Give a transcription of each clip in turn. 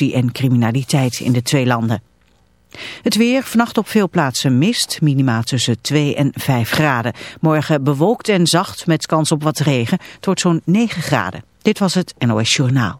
en criminaliteit in de twee landen. Het weer, vannacht op veel plaatsen mist, minimaal tussen 2 en 5 graden. Morgen bewolkt en zacht met kans op wat regen, wordt zo'n 9 graden. Dit was het NOS Journaal.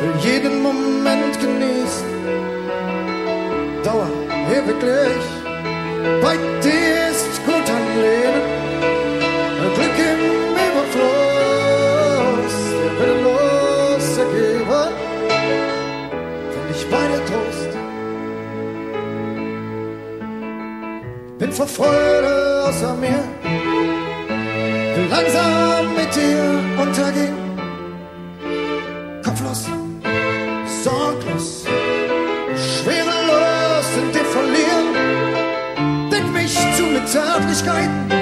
will jeden Moment genießen, Dauer ewiglich. Bei dir ist gut ein Leben, Glück im Überfluss, der willenlos ergeben, find ich bei dir Trost. Bin vor Freude außer mir, will langsam mit dir untergehen. Schwierigkeiten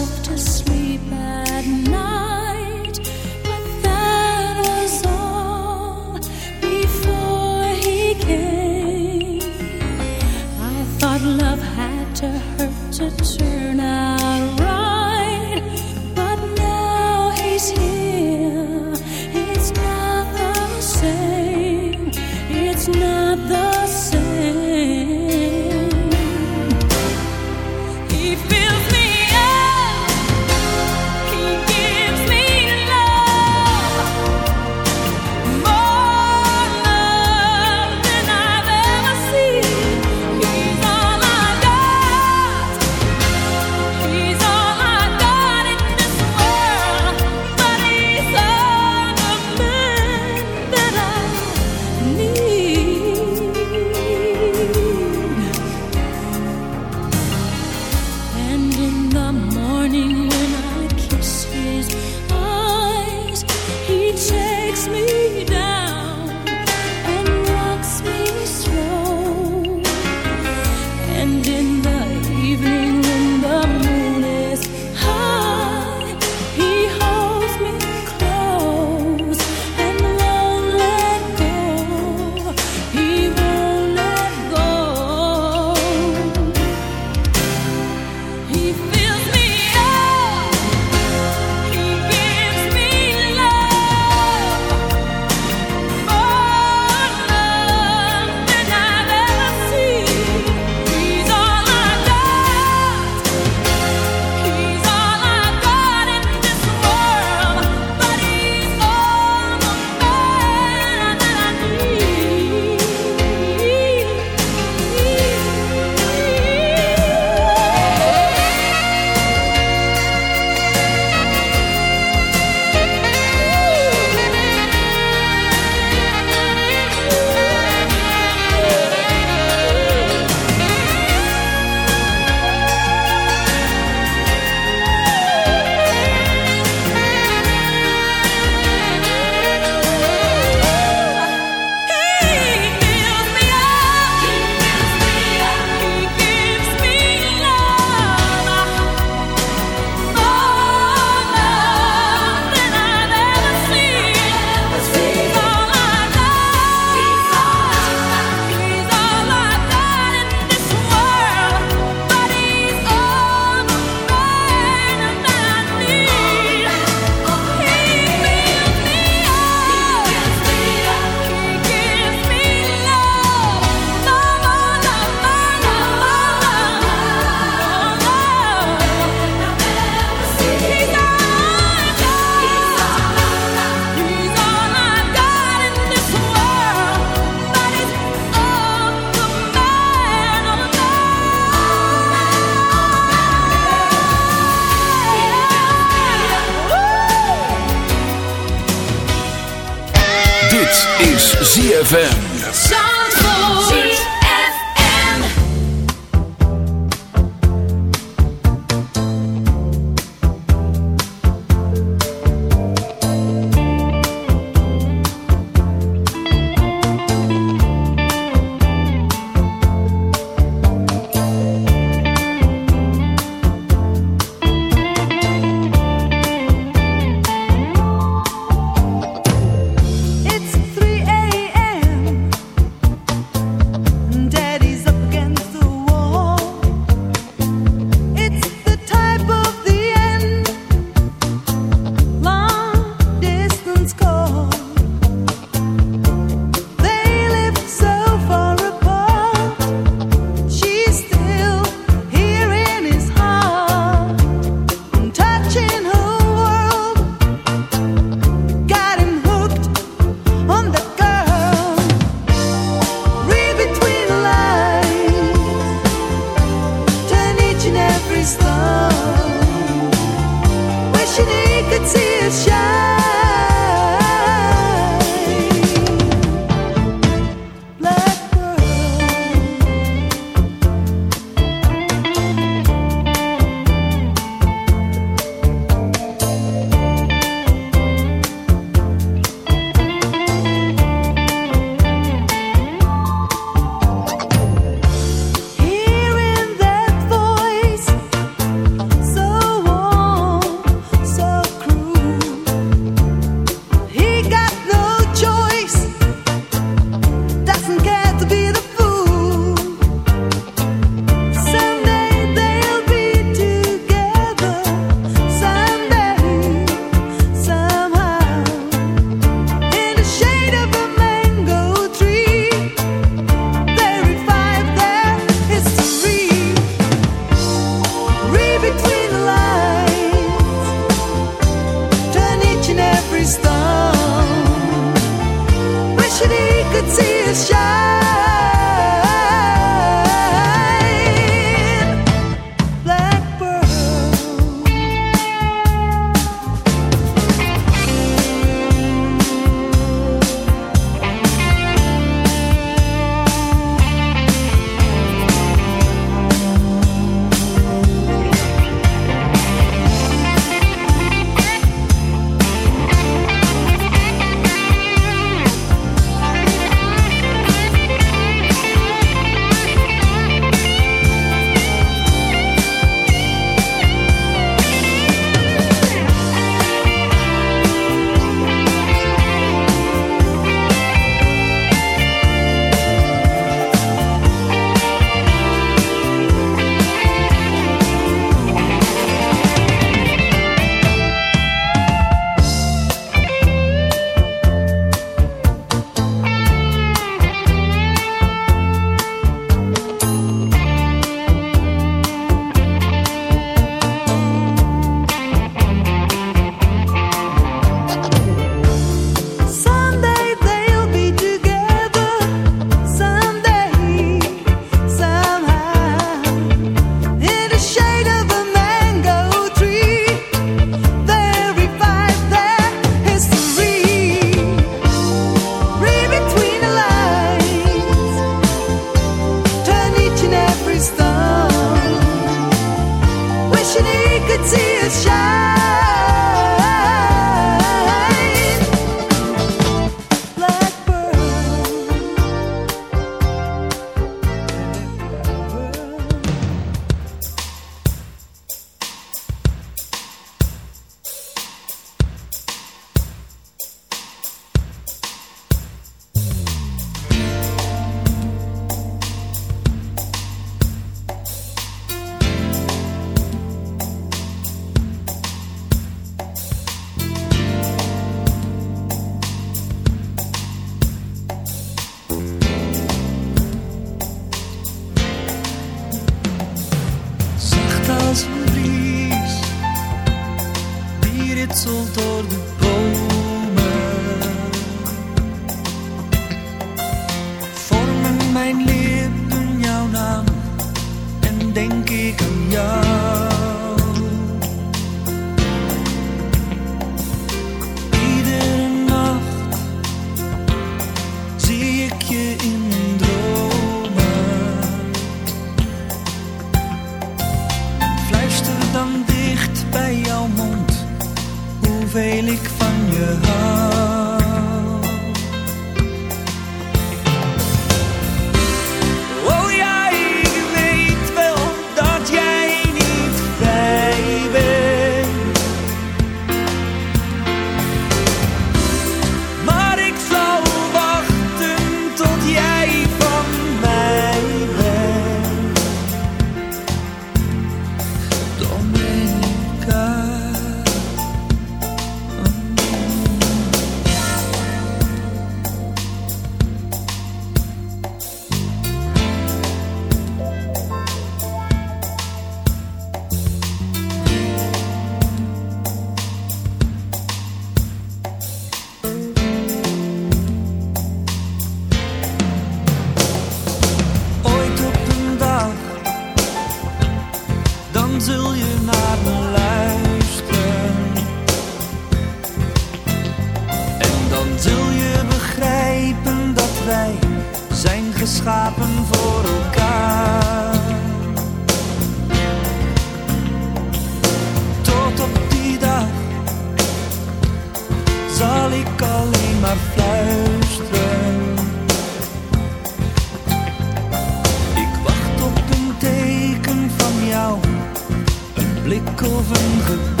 过分恨。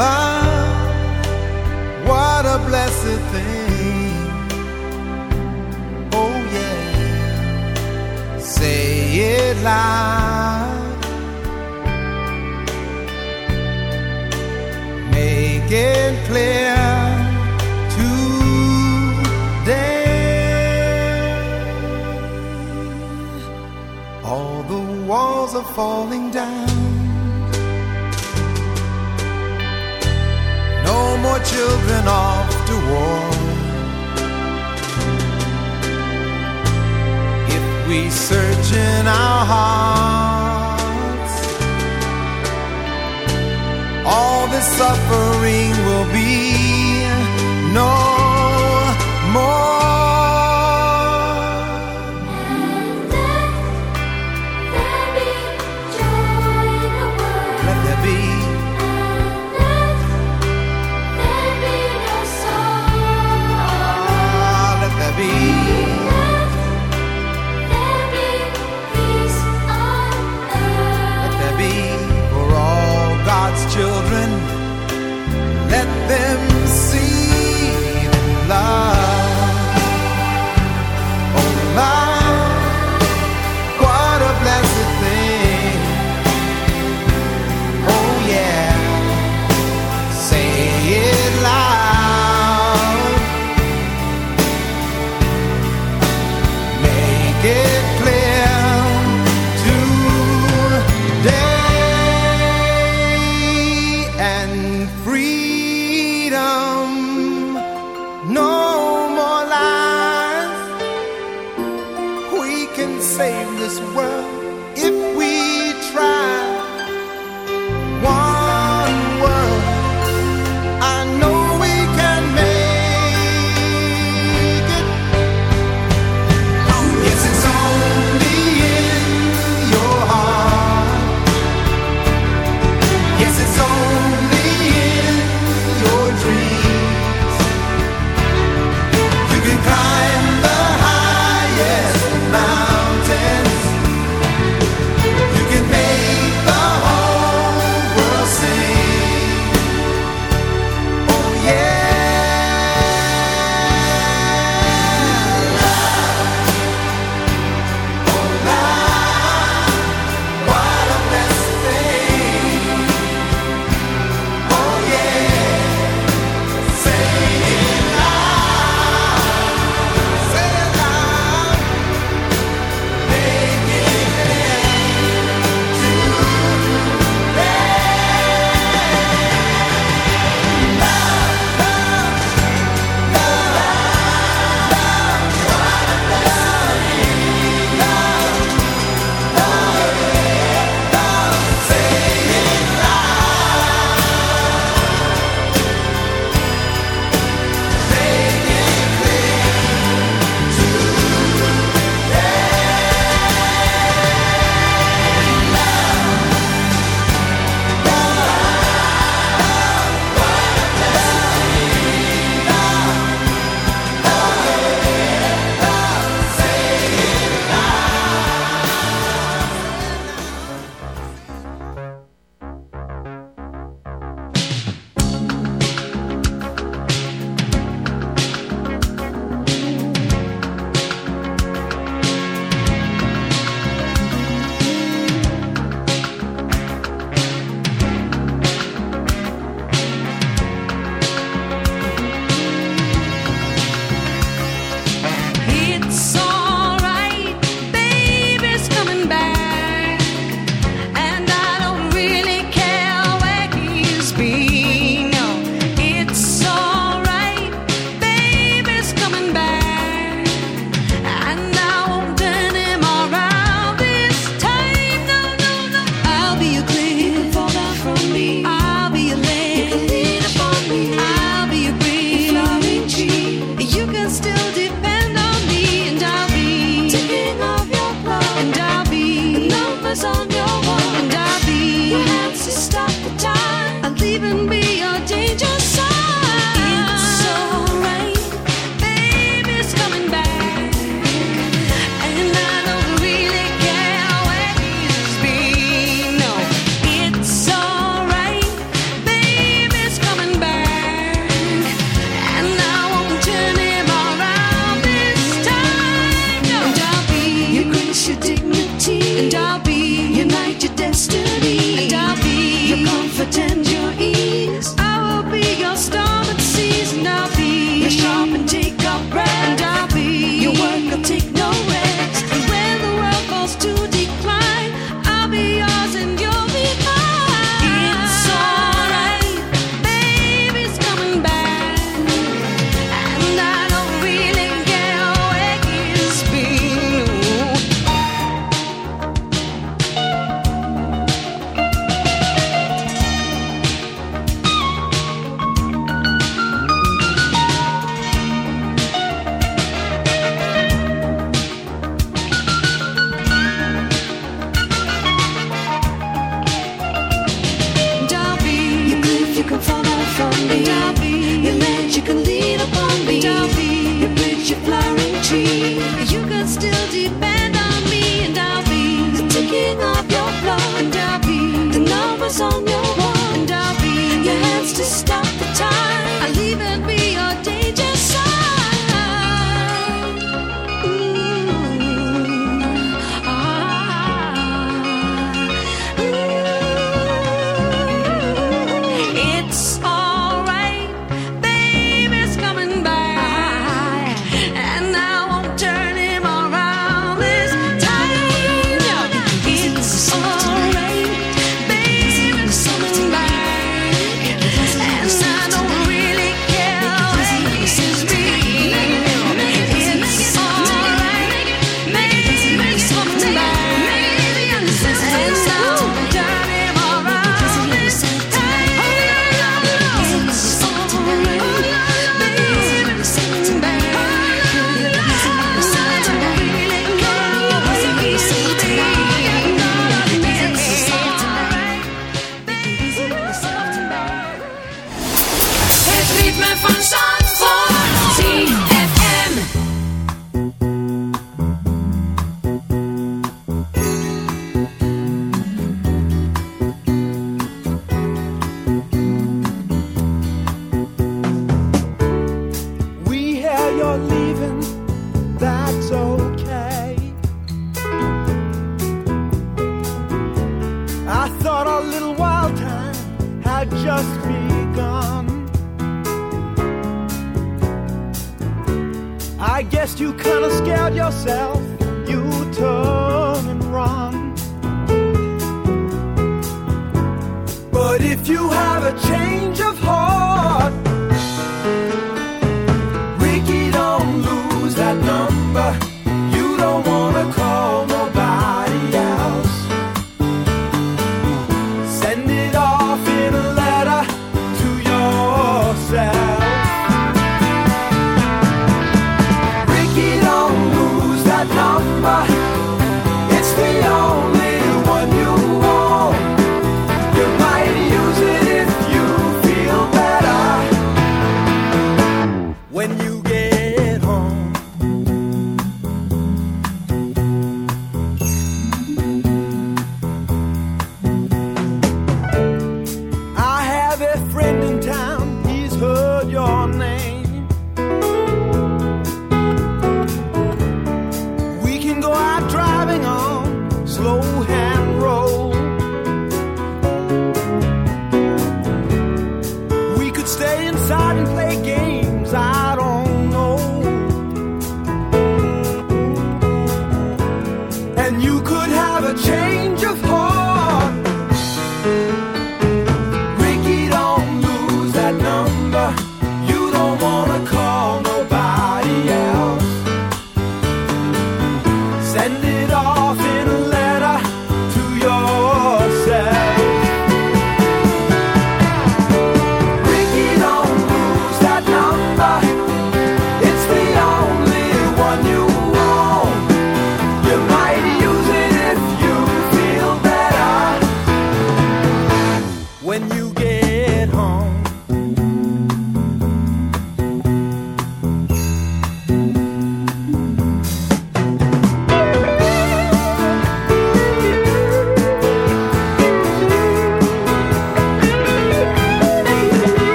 love, what a blessed thing. Oh yeah, say it loud. Make it clear today. All the walls are falling down. No more children off to war. If we search in our hearts, all this suffering will be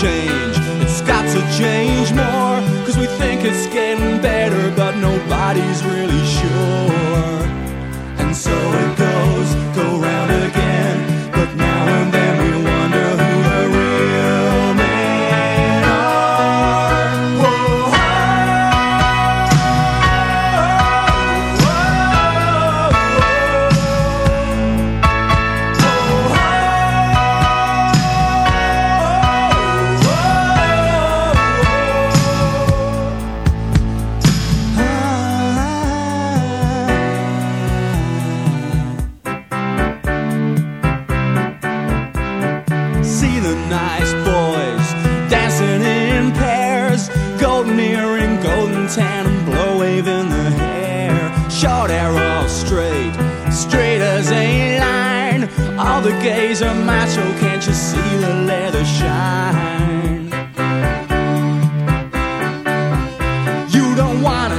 change.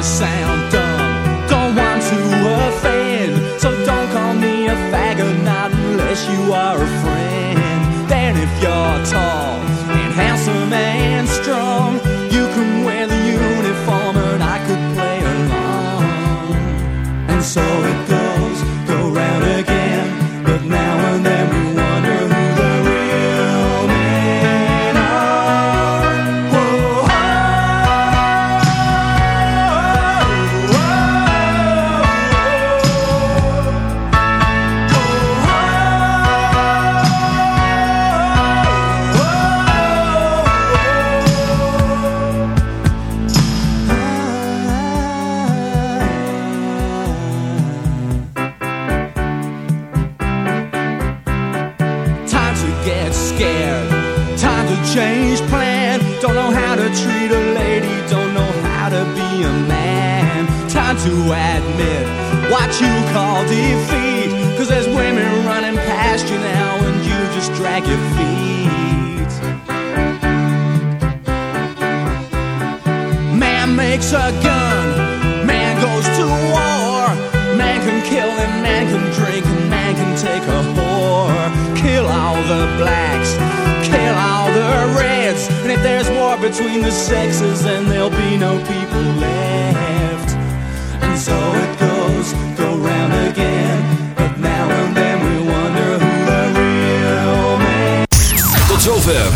Sound dumb, don't want to offend. So don't call me a faggot, not unless you are a friend. Then if you're tall and handsome and strong, you can wear the uniform and I could play along. And so it goes,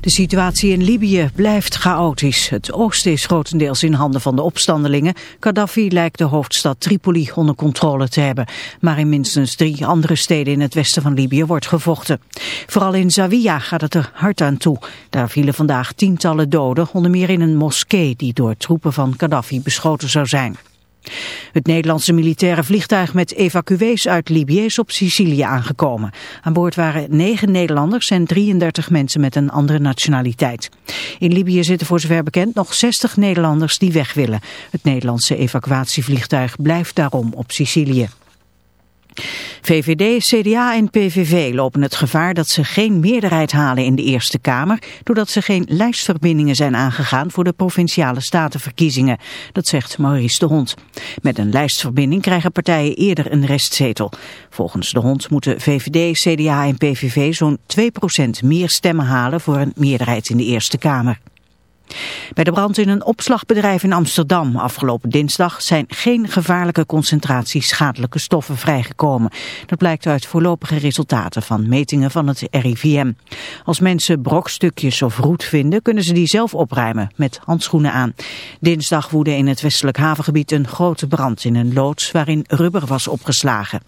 De situatie in Libië blijft chaotisch. Het oosten is grotendeels in handen van de opstandelingen. Gaddafi lijkt de hoofdstad Tripoli onder controle te hebben. Maar in minstens drie andere steden in het westen van Libië wordt gevochten. Vooral in Zawiya gaat het er hard aan toe. Daar vielen vandaag tientallen doden, onder meer in een moskee die door troepen van Gaddafi beschoten zou zijn. Het Nederlandse militaire vliegtuig met evacuees uit Libië is op Sicilië aangekomen. Aan boord waren negen Nederlanders en 33 mensen met een andere nationaliteit. In Libië zitten voor zover bekend nog 60 Nederlanders die weg willen. Het Nederlandse evacuatievliegtuig blijft daarom op Sicilië. VVD, CDA en PVV lopen het gevaar dat ze geen meerderheid halen in de Eerste Kamer, doordat ze geen lijstverbindingen zijn aangegaan voor de provinciale statenverkiezingen. Dat zegt Maurice de Hond. Met een lijstverbinding krijgen partijen eerder een restzetel. Volgens de Hond moeten VVD, CDA en PVV zo'n 2% meer stemmen halen voor een meerderheid in de Eerste Kamer. Bij de brand in een opslagbedrijf in Amsterdam afgelopen dinsdag zijn geen gevaarlijke concentraties schadelijke stoffen vrijgekomen. Dat blijkt uit voorlopige resultaten van metingen van het RIVM. Als mensen brokstukjes of roet vinden, kunnen ze die zelf opruimen met handschoenen aan. Dinsdag woedde in het westelijk havengebied een grote brand in een loods waarin rubber was opgeslagen.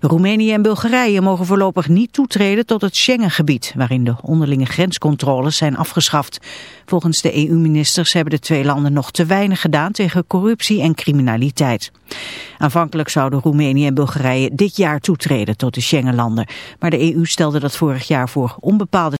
Roemenië en Bulgarije mogen voorlopig niet toetreden tot het Schengengebied, waarin de onderlinge grenscontroles zijn afgeschaft. Volgens de EU-ministers hebben de twee landen nog te weinig gedaan tegen corruptie en criminaliteit. Aanvankelijk zouden Roemenië en Bulgarije dit jaar toetreden tot de Schengenlanden, maar de EU stelde dat vorig jaar voor onbepaalde